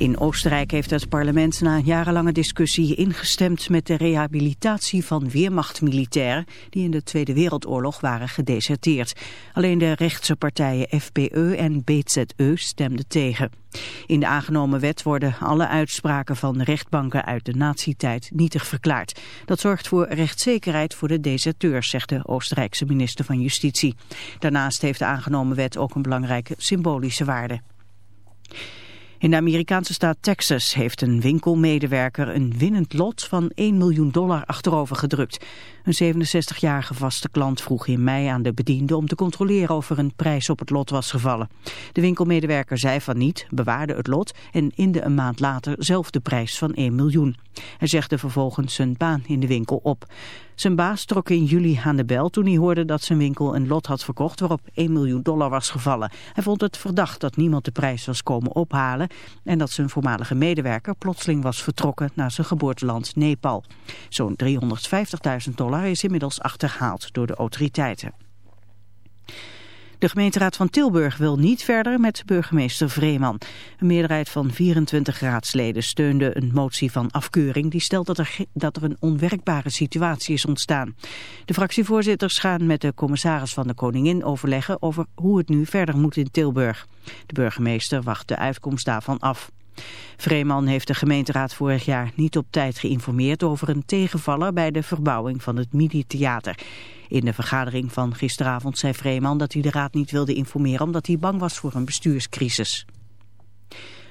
In Oostenrijk heeft het parlement na een jarenlange discussie ingestemd met de rehabilitatie van weermachtmilitairen die in de Tweede Wereldoorlog waren gedeserteerd. Alleen de rechtse partijen FPE en BZE stemden tegen. In de aangenomen wet worden alle uitspraken van rechtbanken uit de nazi-tijd nietig verklaard. Dat zorgt voor rechtszekerheid voor de deserteurs, zegt de Oostenrijkse minister van Justitie. Daarnaast heeft de aangenomen wet ook een belangrijke symbolische waarde. In de Amerikaanse staat Texas heeft een winkelmedewerker een winnend lot van 1 miljoen dollar achterover gedrukt. Een 67-jarige vaste klant vroeg in mei aan de bediende om te controleren of er een prijs op het lot was gevallen. De winkelmedewerker zei van niet, bewaarde het lot en inde een maand later zelf de prijs van 1 miljoen. Hij zegde vervolgens zijn baan in de winkel op. Zijn baas trok in juli aan de bel toen hij hoorde dat zijn winkel een lot had verkocht waarop 1 miljoen dollar was gevallen. Hij vond het verdacht dat niemand de prijs was komen ophalen en dat zijn voormalige medewerker plotseling was vertrokken naar zijn geboorteland Nepal. Zo'n 350.000 dollar is inmiddels achterhaald door de autoriteiten. De gemeenteraad van Tilburg wil niet verder met burgemeester Vreeman. Een meerderheid van 24 raadsleden steunde een motie van afkeuring... die stelt dat er, dat er een onwerkbare situatie is ontstaan. De fractievoorzitters gaan met de commissaris van de Koningin overleggen... over hoe het nu verder moet in Tilburg. De burgemeester wacht de uitkomst daarvan af. Vreeman heeft de gemeenteraad vorig jaar niet op tijd geïnformeerd over een tegenvaller bij de verbouwing van het Midi-theater. In de vergadering van gisteravond zei Vreeman dat hij de raad niet wilde informeren omdat hij bang was voor een bestuurscrisis.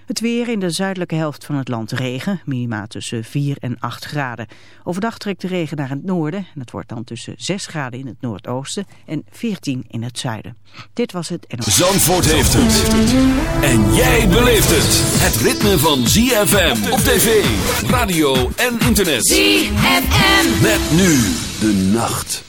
Het weer in de zuidelijke helft van het land regen, minima tussen 4 en 8 graden. Overdag trekt de regen naar het noorden en het wordt dan tussen 6 graden in het noordoosten en 14 in het zuiden. Dit was het en... Zandvoort heeft het. En jij beleeft het. Het ritme van ZFM op tv, radio en internet. ZFM. Met nu de nacht.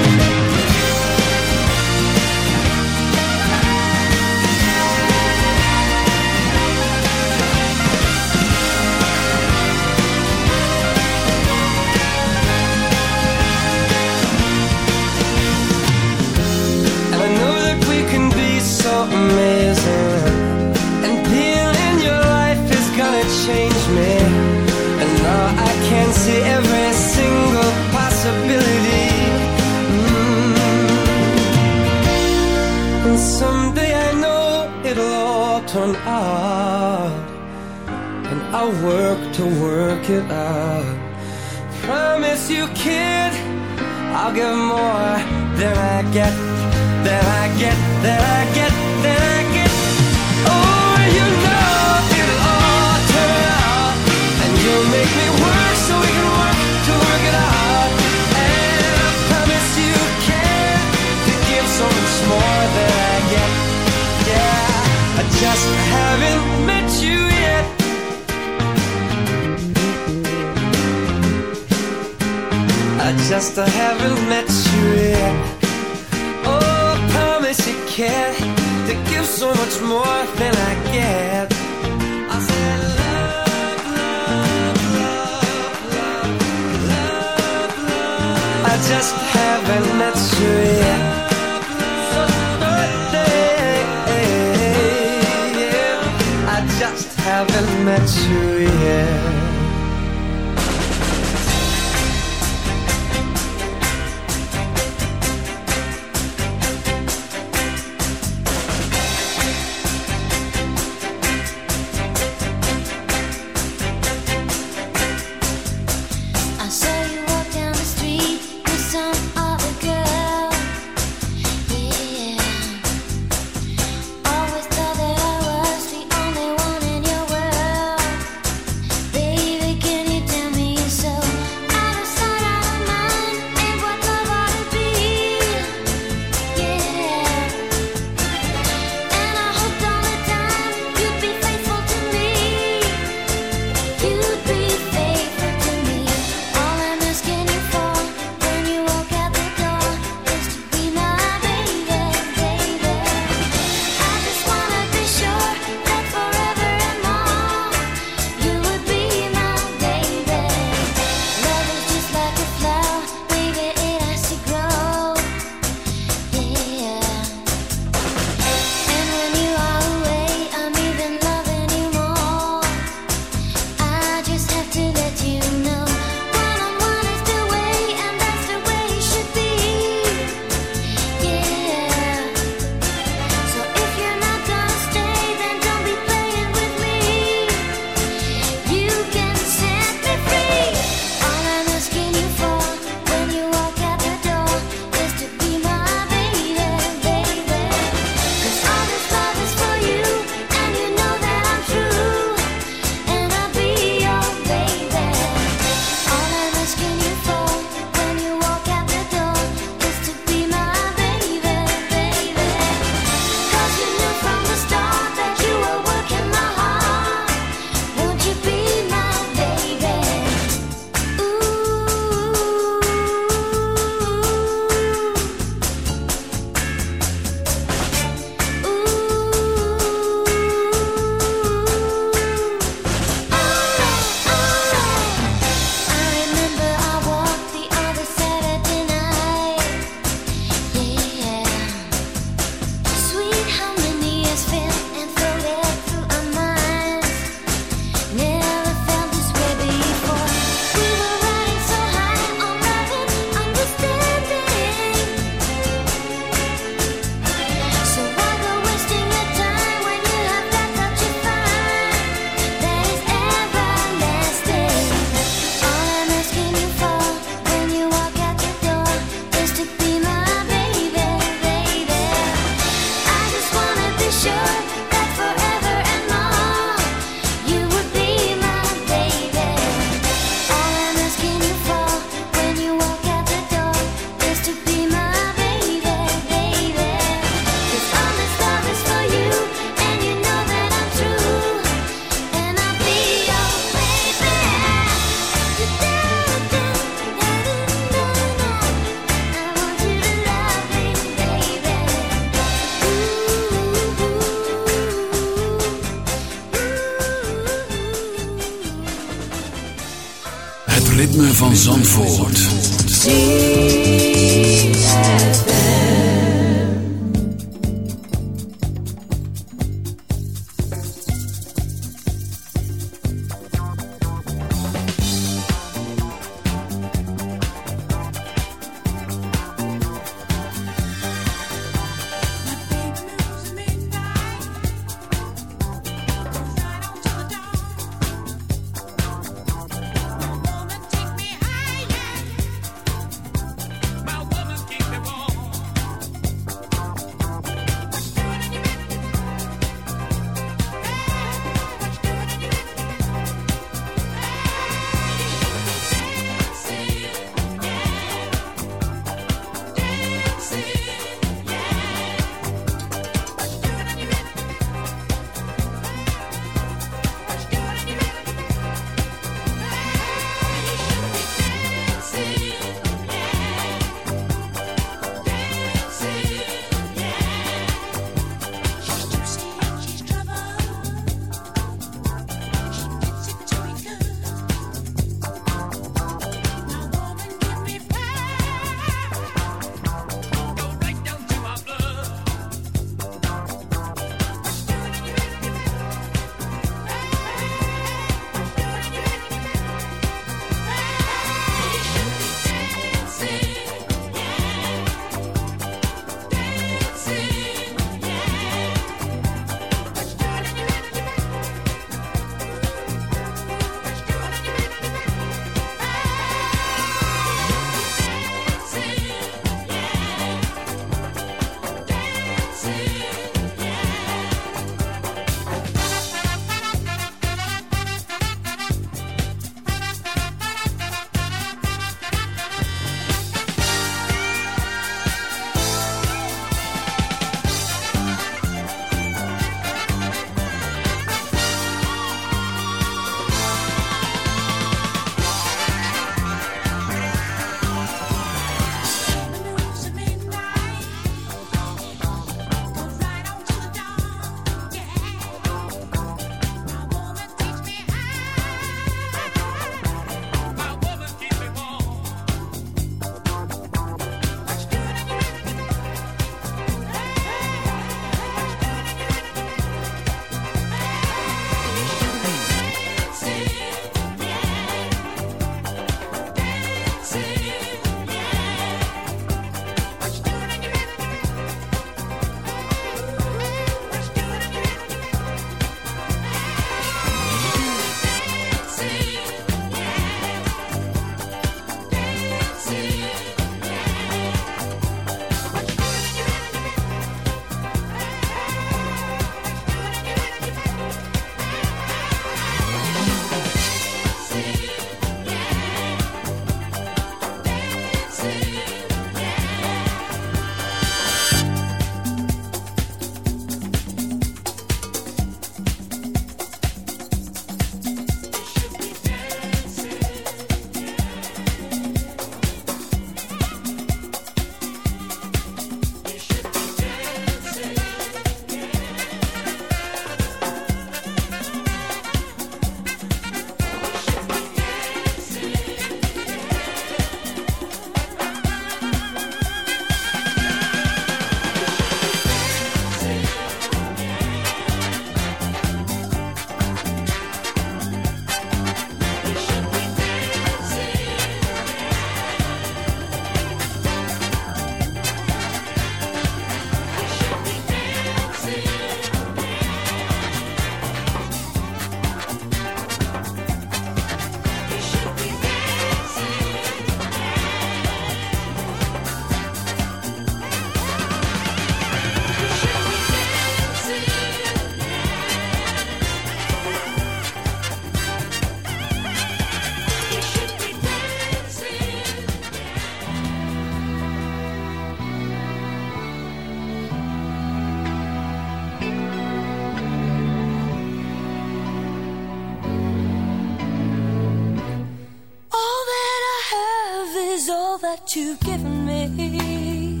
you've given me.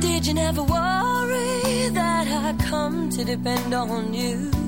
Did you never worry that I come to depend on you?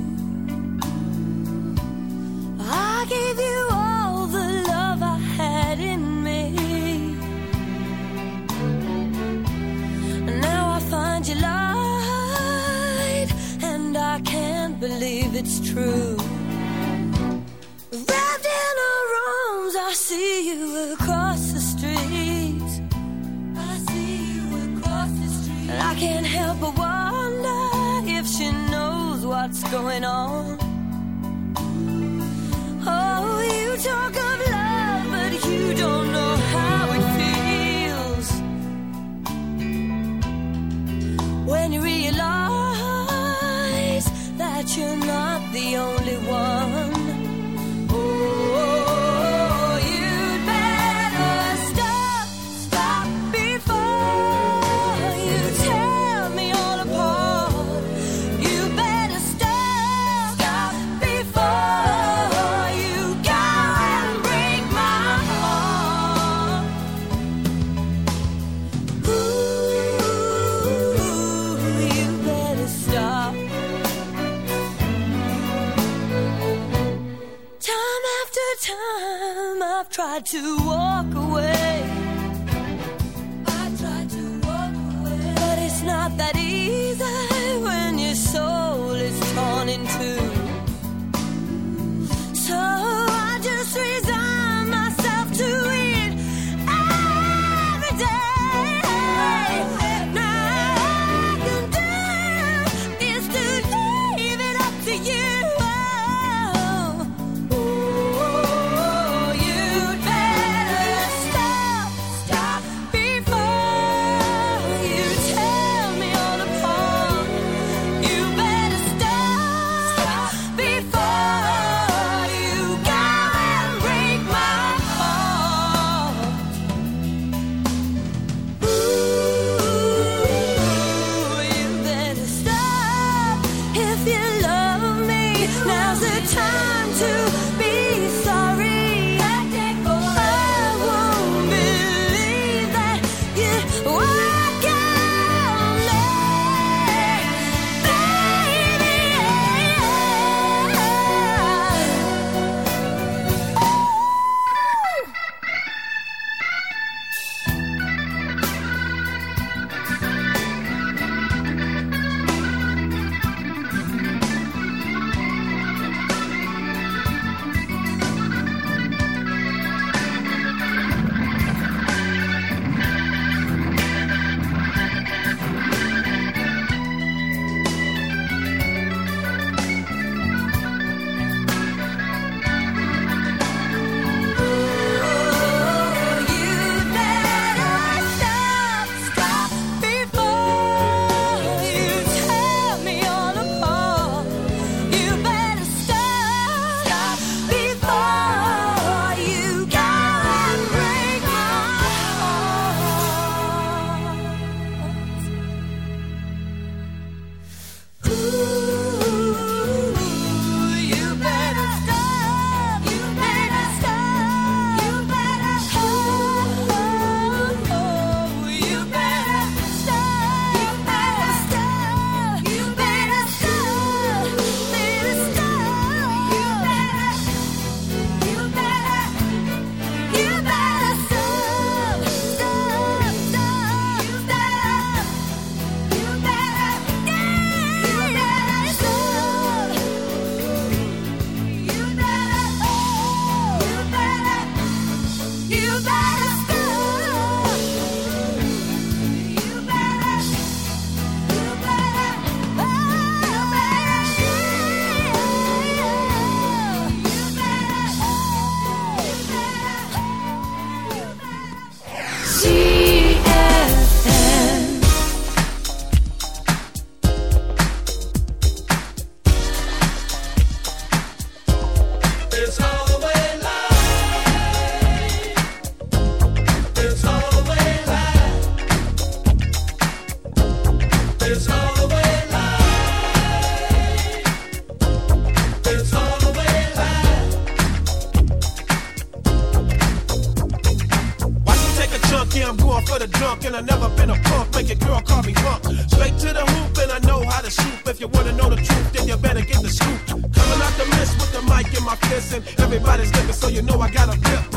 and I never been a punk. Make a girl call me punk. Straight to the hoop, and I know how to shoot. If you wanna know the truth, then you better get the scoop. Coming out the mist with the mic in my fist, and everybody's looking, so you know I got a grip.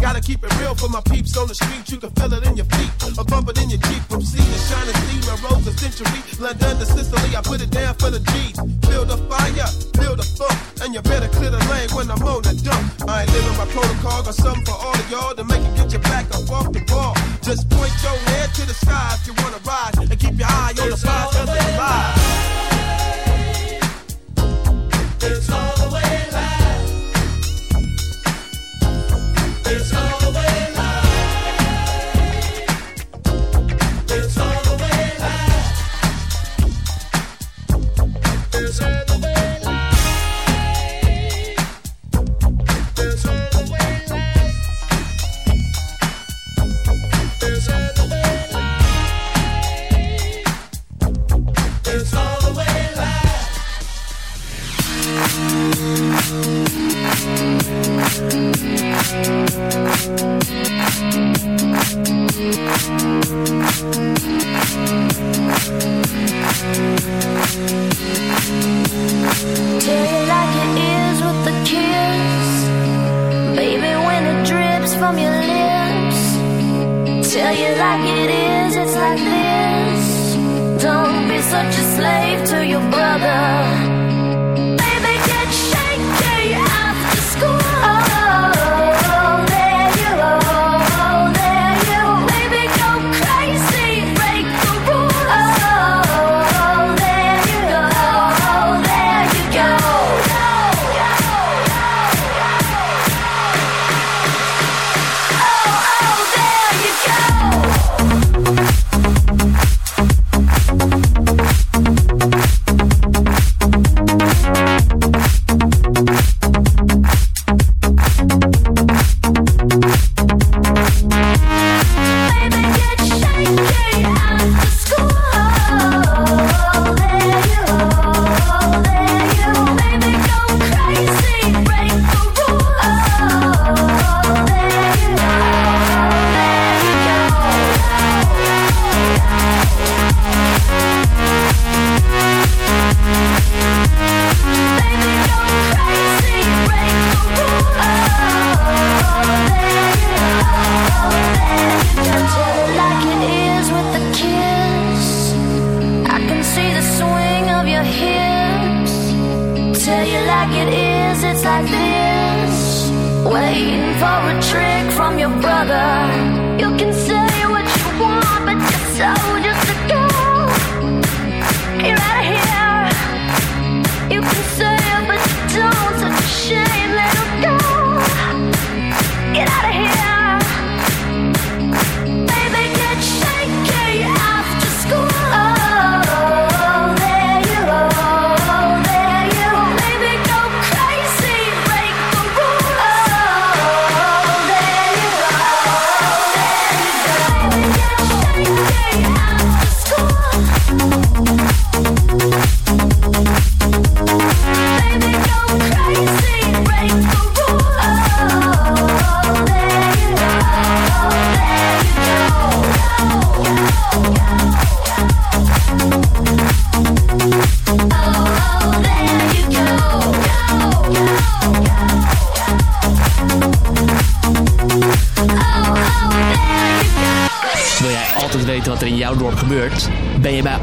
Gotta keep it real for my peeps on the street. You can feel it in your feet, a bump it in your cheek. From sea to shining sea, my roads a century. London to Sicily, I put it down for the G's. Build a fire, build a funk, and you better clear the lane when I'm on the dump. I ain't living my protocol, got something for all of y'all to make it get your back up off the ball. Just point your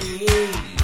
the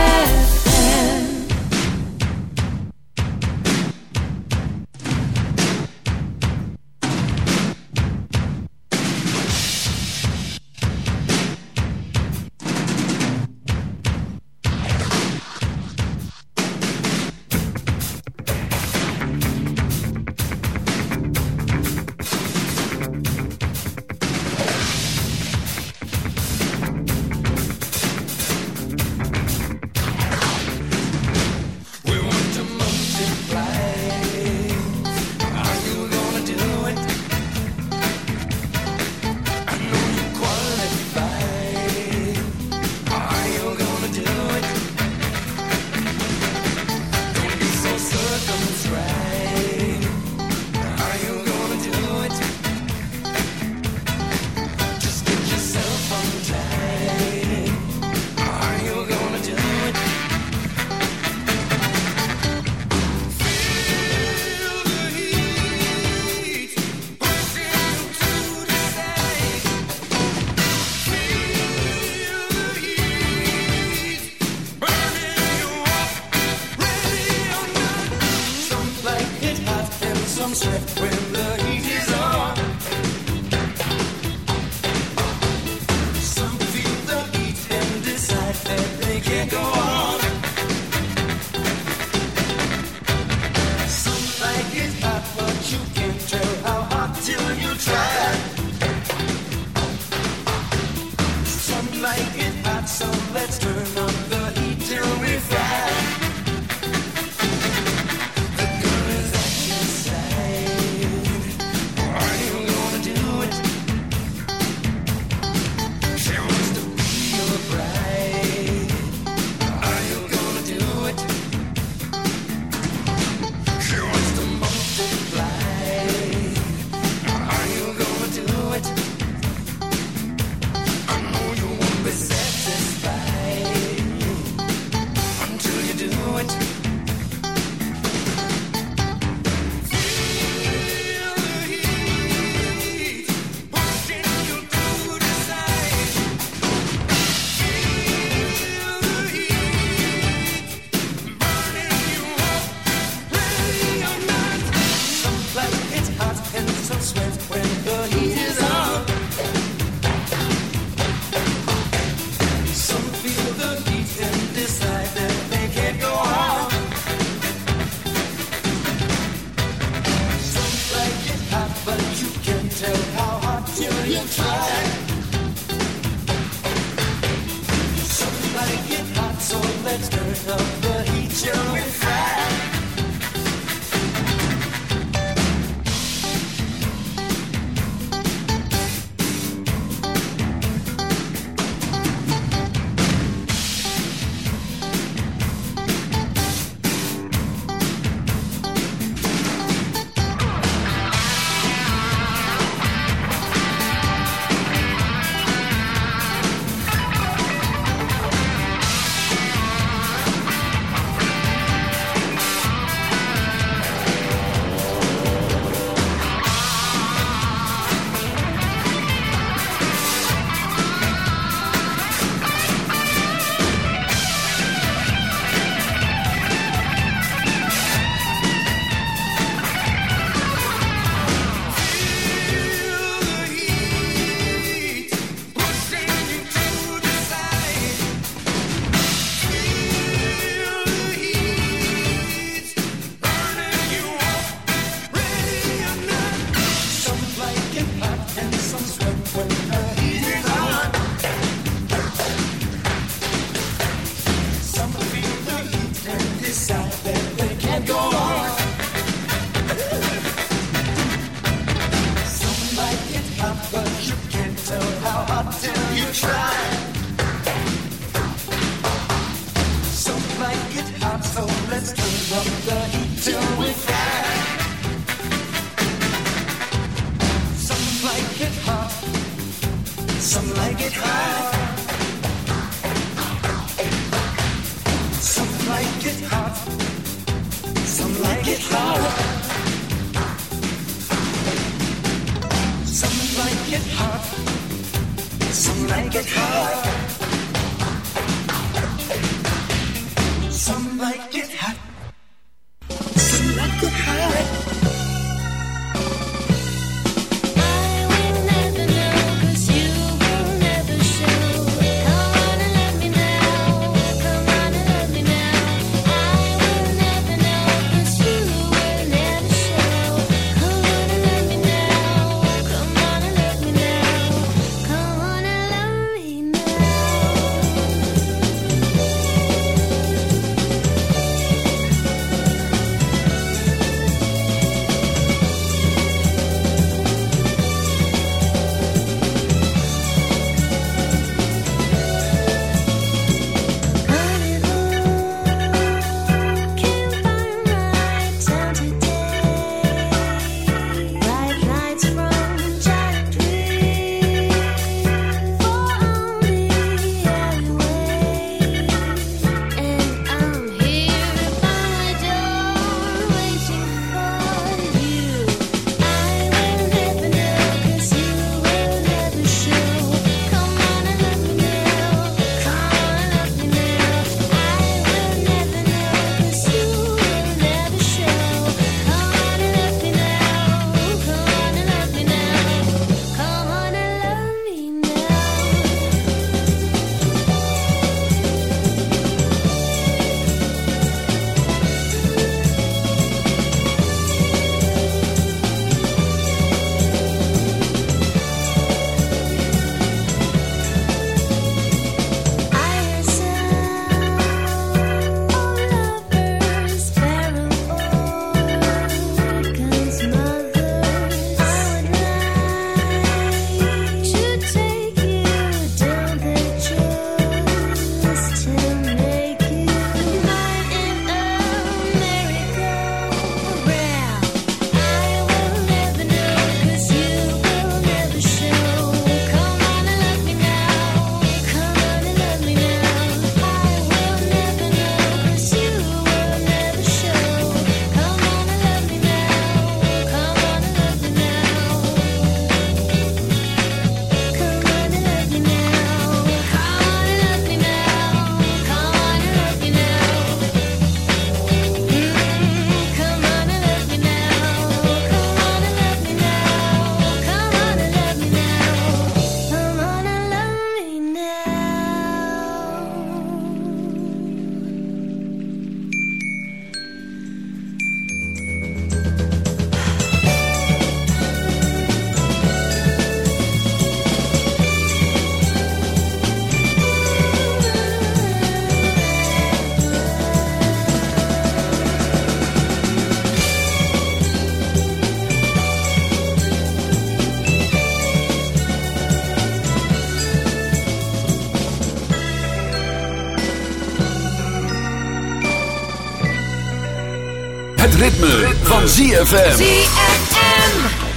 Van ZFM. ZFM.